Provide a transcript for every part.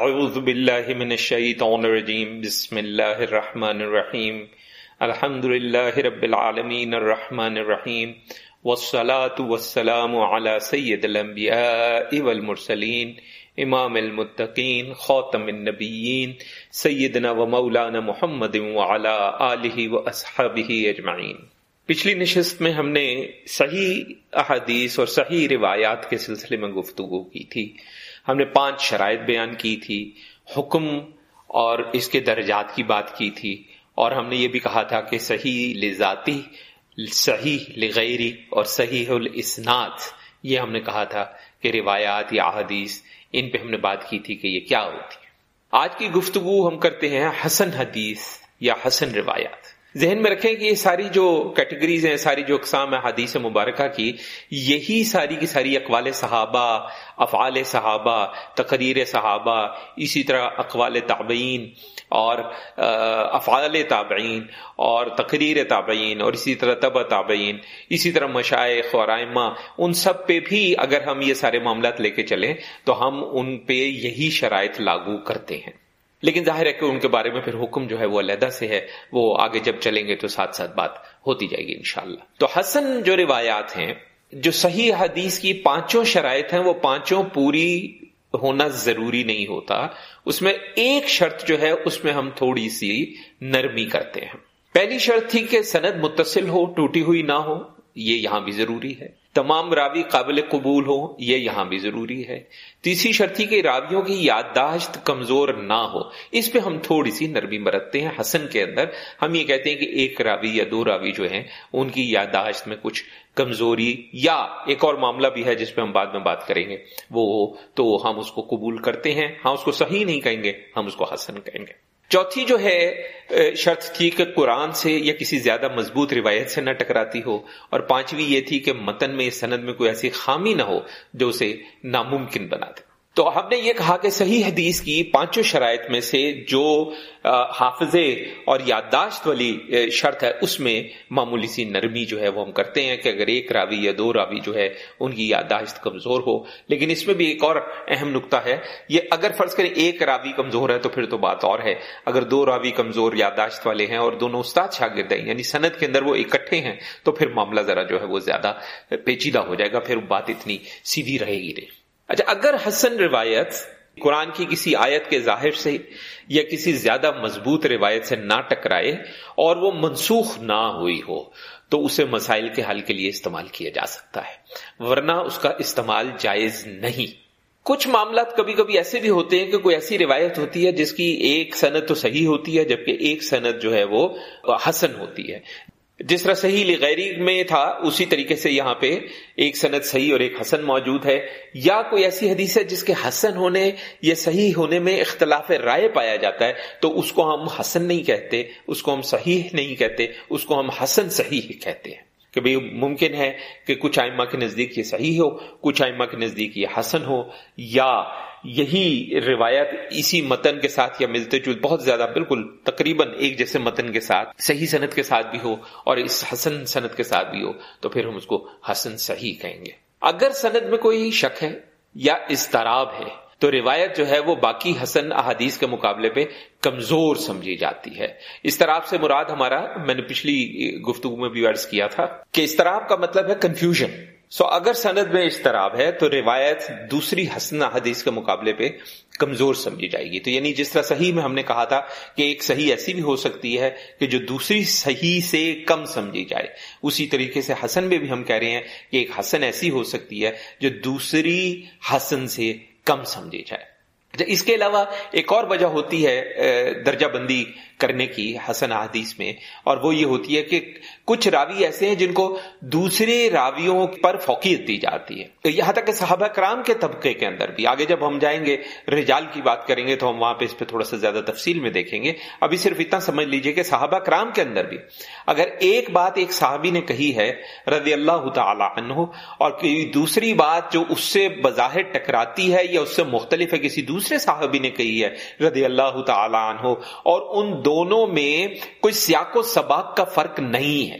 اعوذ باللہ من الشیطان الرجیم، بسم اللہ الرحمن الرحیم، الحمد للہ رب العالمین الرحمن الرحیم، والصلاة والسلام على سید الانبیاء والمرسلین، امام المتقین، خاتم النبیین، سیدنا و مولانا محمد وعلى آلہ و اصحابہ اجمعین۔ پچھلی نشست میں ہم نے صحیح احادیث اور صحیح روایات کے سلسلے میں گفتگو کی تھی۔ ہم نے پانچ شرائط بیان کی تھی، حکم اور اس کے درجات کی بات کی تھی، اور ہم نے یہ بھی کہا تھا کہ صحیح لذاتی، صحیح لغیری اور صحیح الاسناد، یہ ہم نے کہا تھا کہ روایات یا احادیث، ان پہ ہم نے بات کی تھی کہ یہ کیا ہوتی ہے آج کی گفتگو ہم کرتے ہیں حسن حدیث یا حسن روایات۔ ذہن میں رکھیں کہ یہ ساری جو کیٹیگریز ہیں، ساری جو اقسام ہیں، حدیث مبارکہ کی، یہی ساری کی ساری اقوال صحابہ، افعال صحابہ، تقریر صحابہ، اسی طرح اقوال تابعین اور افعال تابعین اور تقریر تابعین اور اسی طرح تب تابعین، اسی طرح مشائق اور آئمہ ان سب پہ بھی اگر ہم یہ سارے معاملات لے کے چلیں تو ہم ان پہ یہی شرائط لاگو کرتے ہیں۔ لیکن ظاہر ہے کہ ان کے بارے میں پھر حکم جو ہے وہ علیحدہ سے ہے، وہ آگے جب چلیں گے تو ساتھ ساتھ بات ہوتی جائے گی انشاءاللہ۔ تو حسن جو روایات ہیں، جو صحیح حدیث کی پانچوں شرائط ہیں، وہ پانچوں پوری ہونا ضروری نہیں ہوتا۔ اس میں ایک شرط جو ہے، اس میں ہم تھوڑی سی نرمی کرتے ہیں۔ پہلی شرط تھی کہ سند متصل ہو، ٹوٹی ہوئی نہ ہو۔ یہ یہاں بھی ضروری ہے۔ تمام راوی قابل قبول ہو یہ یہاں بھی ضروری ہے۔ تیسری شرطی کہ راویوں کی یادداشت کمزور نہ ہو۔ اس پہ ہم تھوڑی سی نرمی برتتے ہیں۔ حسن کے اندر ہم یہ کہتے ہیں کہ ایک راوی یا دو راوی جو ہیں، ان کی یادداشت میں کچھ کمزوری یا ایک اور معاملہ بھی ہے جس پہ ہم بعد میں بات کریں گے۔ وہ تو ہم اس کو قبول کرتے ہیں۔ ہم اس کو صحیح نہیں کہیں گے، ہم اس کو حسن کہیں گے۔ چوتھی جو ہے شرط تھی کہ قرآن سے یا کسی زیادہ مضبوط روایت سے نہ ٹکراتی ہو، اور پانچویں یہ تھی کہ متن میں، سند میں کوئی ایسی خامی نہ ہو جو اسے ناممکن بنا دے۔ تو ہم نے یہ کہا کہ صحیح حدیث کی پانچوں شرائط میں سے جو حافظے اور یادداشت والی شرط ہے، اس میں معمولی سی نرمی جو ہے وہ ہم کرتے ہیں کہ اگر ایک راوی یا دو راوی جو ہے ان کی یادداشت کمزور ہو۔ لیکن اس میں بھی ایک اور اہم نقطہ ہے، یہ اگر فرض کریں ایک راوی کمزور ہے تو پھر تو بات اور ہے۔ اگر دو راوی کمزور یادداشت والے ہیں اور دونوں استاد شاگرد ہیں یعنی صنعت کے اندر وہ اکٹھے ہیں، تو پھر معاملہ ذرا جو ہے وہ زیادہ پیچیدہ ہو جائے گا، پھر بات اتنی سیدھی رہے گی نہیں۔ اچھا اگر حسن روایت قرآن کی کسی آیت کے ظاہر سے یا کسی زیادہ مضبوط روایت سے نہ ٹکرائے اور وہ منسوخ نہ ہوئی ہو، تو اسے مسائل کے حل کے لیے استعمال کیا جا سکتا ہے۔ ورنہ اس کا استعمال جائز نہیں۔ کچھ معاملات کبھی کبھی ایسے بھی ہوتے ہیں کہ کوئی ایسی روایت ہوتی ہے جس کی ایک صنعت تو صحیح ہوتی ہے، جبکہ ایک صنعت جو ہے وہ حسن ہوتی ہے۔ جس طرح صحیح لغیری میں تھا، اسی طریقے سے یہاں پہ ایک سند صحیح اور ایک حسن موجود ہے۔ یا کوئی ایسی حدیث ہے جس کے حسن ہونے یا صحیح ہونے میں اختلاف رائے پایا جاتا ہے، تو اس کو ہم حسن نہیں کہتے، اس کو ہم صحیح نہیں کہتے، اس کو ہم حسن صحیح کہتے ہیں۔ کہ بھئی ممکن ہے کہ کچھ آئمہ کے نزدیک یہ صحیح ہو، کچھ آئمہ کے نزدیک یہ حسن ہو، یا یہی روایت اسی متن کے ساتھ یا ملتے جلتے بہت زیادہ بالکل تقریباً ایک جیسے متن کے ساتھ، صحیح صنعت کے ساتھ بھی ہو اور اس حسن صنعت کے ساتھ بھی ہو، تو پھر ہم اس کو حسن صحیح کہیں گے۔ اگر صنعت میں کوئی شک ہے یا استراب ہے، تو روایت جو ہے وہ باقی حسن احادیث کے مقابلے پہ کمزور سمجھی جاتی ہے۔ استراب سے مراد ہمارا، میں نے پچھلی گفتگو میں بھی عرض کیا تھا کہ استراب کا مطلب ہے کنفیوژن سو اگر سند میں اشتراب ہے تو روایت دوسری حسن حدیث کے مقابلے پہ کمزور سمجھی جائے گی۔ تو یعنی جس طرح صحیح میں ہم نے کہا تھا کہ ایک صحیح ایسی بھی ہو سکتی ہے کہ جو دوسری صحیح سے کم سمجھی جائے۔ اسی طریقے سے حسن میں بھی ہم کہہ رہے ہیں کہ ایک حسن ایسی ہو سکتی ہے جو دوسری حسن سے کم سمجھی جائے۔ اچھا، اس کے علاوہ ایک اور وجہ ہوتی ہے درجہ بندی کرنے کی حسن حدیث میں، اور وہ یہ ہوتی ہے کہ کچھ راوی ایسے ہیں جن کو دوسرے راویوں پر فوقیت دی جاتی ہے۔ یہاں تک کہ صحابہ کرام کے طبقے کے اندر بھی۔ آگے جب ہم جائیں گے، رجال کی بات کریں گے تو ہم وہاں پہ اس پہ تھوڑا سا زیادہ تفصیل میں دیکھیں گے۔ ابھی صرف اتنا سمجھ لیجیے کہ صحابہ کرام کے اندر بھی اگر ایک بات ایک صحابی نے کہی ہے رضی اللہ تعالی عنہ، اور دوسری بات جو اس سے بظاہر ٹکراتی ہے یا اس سے مختلف ہے، کسی دوسرے صحابی نے کہی ہے رضی اللہ تعالی عنہ، اور ان دو دونوں میں کوئی سیاق و سباق کا فرق نہیں ہے،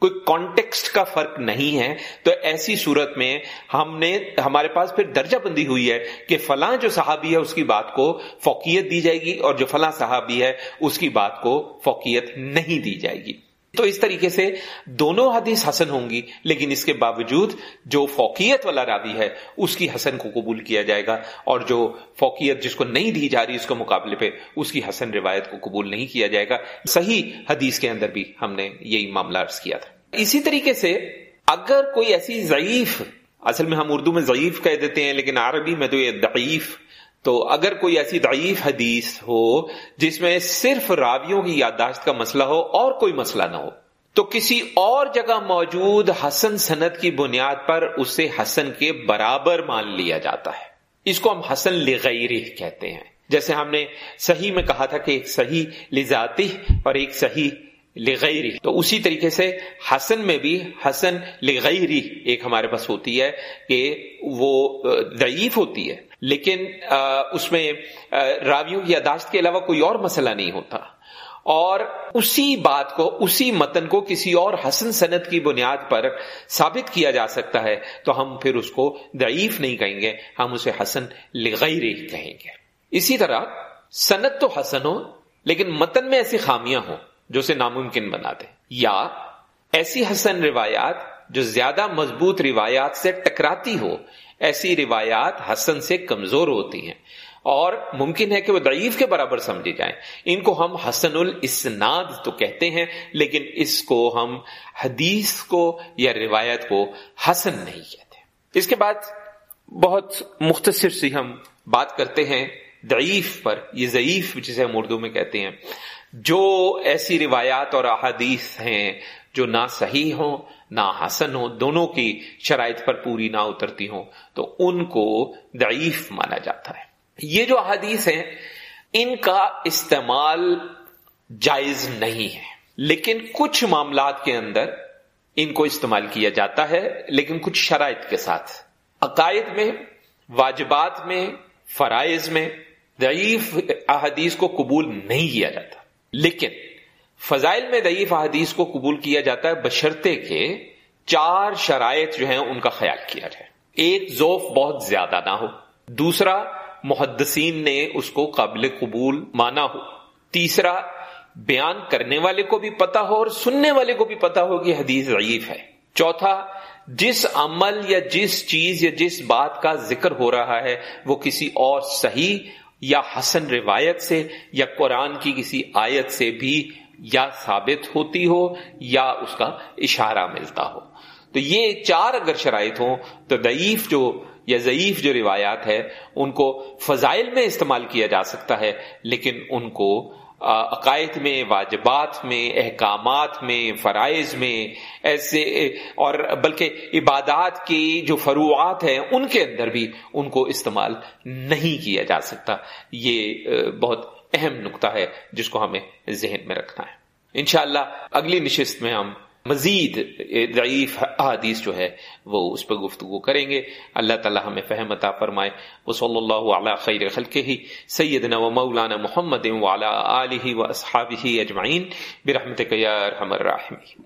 کوئی کانٹیکسٹ کا فرق نہیں ہے۔ تو ایسی صورت میں ہم نے، ہمارے پاس پھر درجہ بندی ہوئی ہے کہ فلاں جو صحابی ہے اس کی بات کو فوقیت دی جائے گی اور جو فلاں صحابی ہے اس کی بات کو فوقیت نہیں دی جائے گی۔ تو اس طریقے سے دونوں حدیث حسن ہوں گی، لیکن اس کے باوجود جو فوقیت والا راوی ہے، اس کی حسن کو قبول کیا جائے گا، اور جو فوقیت جس کو نہیں دی جا رہی اس کے مقابلے پہ، اس کی حسن روایت کو قبول نہیں کیا جائے گا۔ صحیح حدیث کے اندر بھی ہم نے یہی معاملہ عرض کیا تھا۔ اسی طریقے سے اگر کوئی ایسی ضعیف، اصل میں ہم اردو میں ضعیف کہہ دیتے ہیں، لیکن عربی میں تو یہ ضعیف تو اگر کوئی ایسی ضعیف حدیث ہو جس میں صرف راویوں کی یادداشت کا مسئلہ ہو اور کوئی مسئلہ نہ ہو، تو کسی اور جگہ موجود حسن صنعت کی بنیاد پر اسے حسن کے برابر مان لیا جاتا ہے۔ اس کو ہم حسن لغیری کہتے ہیں۔ جیسے ہم نے صحیح میں کہا تھا کہ ایک صحیح لذاتی اور ایک صحیح لغیری۔ تو اسی طریقے سے حسن میں بھی، حسن لغیری ایک ہمارے پاس ہوتی ہے کہ وہ ضعیف ہوتی ہے، لیکن اس میں راویوں کی یاداشت کے علاوہ کوئی اور مسئلہ نہیں ہوتا۔ اور اسی بات کو، اسی متن کو کسی اور حسن صنعت کی بنیاد پر ثابت کیا جا سکتا ہے، تو ہم پھر اس کو ضعیف نہیں کہیں گے، ہم اسے حسن لغیر کہیں گے۔ اسی طرح صنعت تو حسن ہو لیکن متن میں ایسی خامیاں ہوں۔ جو اسے ناممکن بنا دے۔ یا ایسی حسن روایات جو زیادہ مضبوط روایات سے ٹکراتی ہو، ایسی روایات حسن سے کمزور ہوتی ہیں۔ اور ممکن ہے کہ وہ ضعیف کے برابر سمجھی جائیں۔ ان کو ہم حسن الاسناد تو کہتے ہیں، لیکن اس کو ہم حدیث کو یا روایت کو حسن نہیں کہتے۔ اس کے بعد بہت مختصر سی ہم بات کرتے ہیں۔ ضعیف پر، یہ ضعیف جسے ہم اردو میں کہتے ہیں۔ جو ایسی روایات اور احادیث ہیں جو نہ صحیح ہوں، نہ حسن ہو دونوں کی شرائط پر پوری نہ اترتی ہوں، تو ان کو ضعیف مانا جاتا ہے۔ یہ جو احادیث ہیں، ان کا استعمال جائز نہیں ہے۔ لیکن کچھ معاملات کے اندر ان کو استعمال کیا جاتا ہے، لیکن کچھ شرائط کے ساتھ۔ عقائد میں، واجبات میں، فرائض میں ضعیف احادیث کو قبول نہیں کیا جاتا۔ لیکن فضائل میں ضعیف احادیث کو قبول کیا جاتا ہے بشرتے کے چار شرائط جو ہیں ان کا خیال کیا جائے۔ ایک ذوف بہت زیادہ نہ ہو۔ دوسرا، محدثین نے اس کو قابل قبول مانا ہو۔ تیسرا، بیان کرنے والے کو بھی پتا ہو اور سننے والے کو بھی پتا ہو کہ حدیث ضعیف ہے۔ چوتھا، جس عمل یا جس چیز یا جس بات کا ذکر ہو رہا ہے وہ کسی اور صحیح یا حسن روایت سے یا قرآن کی کسی آیت سے بھی یا ثابت ہوتی ہو یا اس کا اشارہ ملتا ہو۔ تو یہ چار اگر شرائط ہوں تو ضعیف جو یا ضعیف جو روایات ہے ان کو فضائل میں استعمال کیا جا سکتا ہے، لیکن ان کو عقائد میں، واجبات میں، احکامات میں، فرائض میں، ایسے، اور بلکہ عبادات کی جو فروعات ہیں، ان کے اندر بھی ان کو استعمال نہیں کیا جا سکتا۔ یہ بہت اہم نقطہ ہے جس کو ہمیں ذہن میں رکھنا ہے۔ انشاءاللہ اگلی نشست میں ہم مزید ضعیف احادیث جو ہے وہ اس پہ گفتگو کریں گے۔ اللہ تعالی ہمیں فہم عطا فرمائے۔ وہ صلی اللہ علیہ خیر خلق ہی، سیدنا و مولانا محمد وعلی آلہ و اصحابہ اجمعین۔ برحمتک یا ارحم الراحمین۔